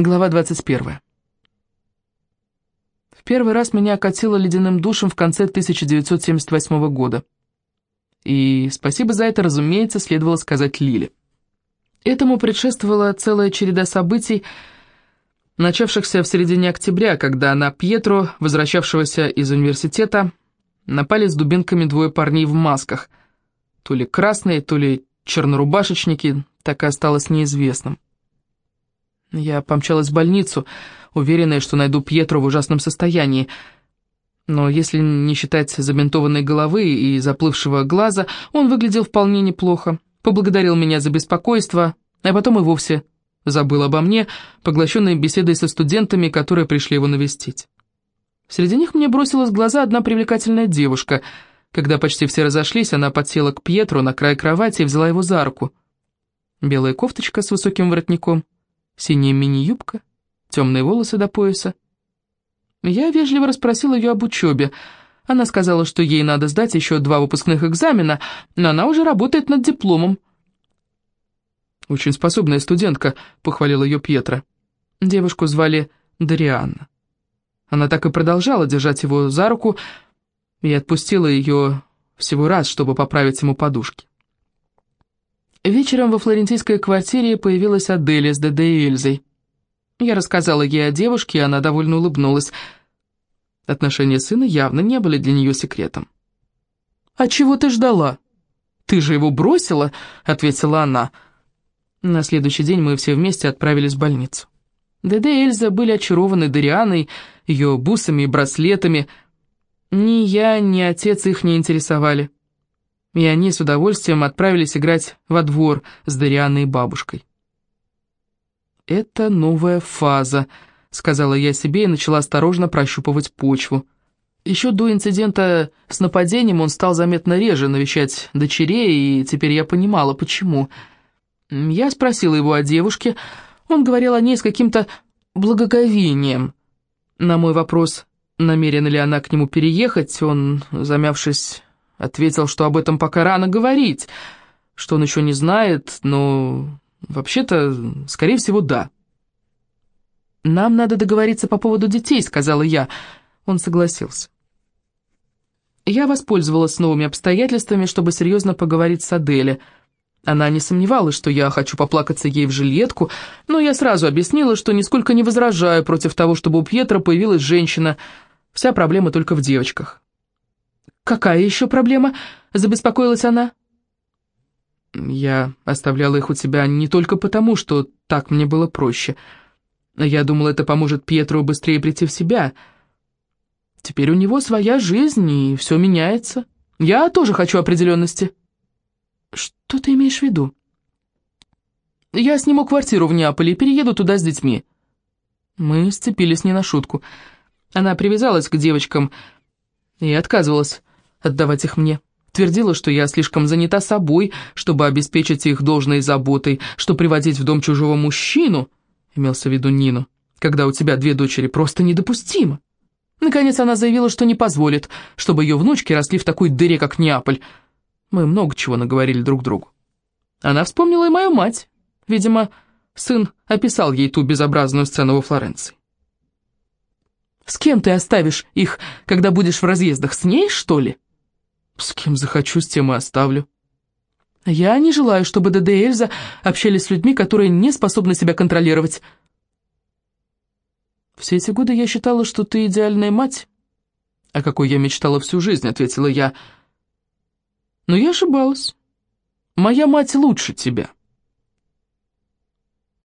Глава 21. В первый раз меня окатило ледяным душем в конце 1978 года. И спасибо за это, разумеется, следовало сказать Лиле. Этому предшествовала целая череда событий, начавшихся в середине октября, когда на Пьетро, возвращавшегося из университета, напали с дубинками двое парней в масках. То ли красные, то ли чернорубашечники, так и осталось неизвестным. Я помчалась в больницу, уверенная, что найду Пьетро в ужасном состоянии. Но если не считать забинтованной головы и заплывшего глаза, он выглядел вполне неплохо. Поблагодарил меня за беспокойство, а потом и вовсе забыл обо мне, поглощенной беседой со студентами, которые пришли его навестить. Среди них мне бросилась в глаза одна привлекательная девушка. Когда почти все разошлись, она подсела к Пьетру на край кровати и взяла его за руку. Белая кофточка с высоким воротником — синяя мини-юбка, темные волосы до пояса. Я вежливо расспросила ее об учебе. Она сказала, что ей надо сдать еще два выпускных экзамена, но она уже работает над дипломом. «Очень способная студентка», — похвалил ее Пьетро. Девушку звали Дарианна. Она так и продолжала держать его за руку и отпустила ее всего раз, чтобы поправить ему подушки. Вечером во флорентийской квартире появилась Аделия с ДД и Эльзой. Я рассказала ей о девушке, и она довольно улыбнулась. Отношения сына явно не были для нее секретом. «А чего ты ждала?» «Ты же его бросила?» — ответила она. На следующий день мы все вместе отправились в больницу. ДД и Эльза были очарованы Дарианой, ее бусами и браслетами. Ни я, ни отец их не интересовали и они с удовольствием отправились играть во двор с Дарианой и бабушкой. «Это новая фаза», — сказала я себе и начала осторожно прощупывать почву. Еще до инцидента с нападением он стал заметно реже навещать дочерей, и теперь я понимала, почему. Я спросила его о девушке, он говорил о ней с каким-то благоговением. На мой вопрос, намерена ли она к нему переехать, он, замявшись, Ответил, что об этом пока рано говорить, что он еще не знает, но вообще-то, скорее всего, да. «Нам надо договориться по поводу детей», — сказала я. Он согласился. Я воспользовалась новыми обстоятельствами, чтобы серьезно поговорить с Аделе. Она не сомневалась, что я хочу поплакаться ей в жилетку, но я сразу объяснила, что нисколько не возражаю против того, чтобы у Пьетра появилась женщина. Вся проблема только в девочках. «Какая еще проблема?» — забеспокоилась она. «Я оставляла их у тебя не только потому, что так мне было проще. Я думала, это поможет Пьетру быстрее прийти в себя. Теперь у него своя жизнь, и все меняется. Я тоже хочу определенности». «Что ты имеешь в виду?» «Я сниму квартиру в Неаполе и перееду туда с детьми». Мы сцепились не на шутку. Она привязалась к девочкам и отказывалась отдавать их мне. Твердила, что я слишком занята собой, чтобы обеспечить их должной заботой, что приводить в дом чужого мужчину, имелся в виду Нину, когда у тебя две дочери, просто недопустимо. Наконец она заявила, что не позволит, чтобы ее внучки росли в такой дыре, как Неаполь. Мы много чего наговорили друг другу. Она вспомнила и мою мать. Видимо, сын описал ей ту безобразную сцену во Флоренции. «С кем ты оставишь их, когда будешь в разъездах? С ней, что ли?» С кем захочу, с тем и оставлю. Я не желаю, чтобы Деде и Эльза общались с людьми, которые не способны себя контролировать. Все эти годы я считала, что ты идеальная мать. О какой я мечтала всю жизнь, ответила я. Но я ошибалась. Моя мать лучше тебя.